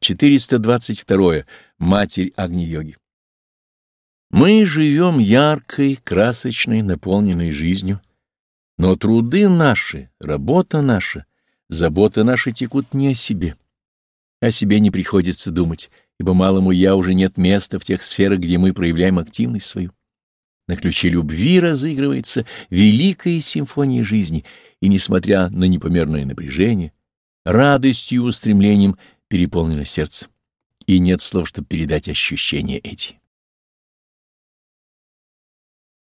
422. Матерь Агни-йоги. Мы живем яркой, красочной, наполненной жизнью, но труды наши, работа наша, забота наши текут не о себе. О себе не приходится думать, ибо малому «я» уже нет места в тех сферах, где мы проявляем активность свою. На ключе любви разыгрывается великая симфония жизни, и, несмотря на непомерное напряжение, радостью и устремлением переполнено сердце, и нет слов, чтобы передать ощущения эти.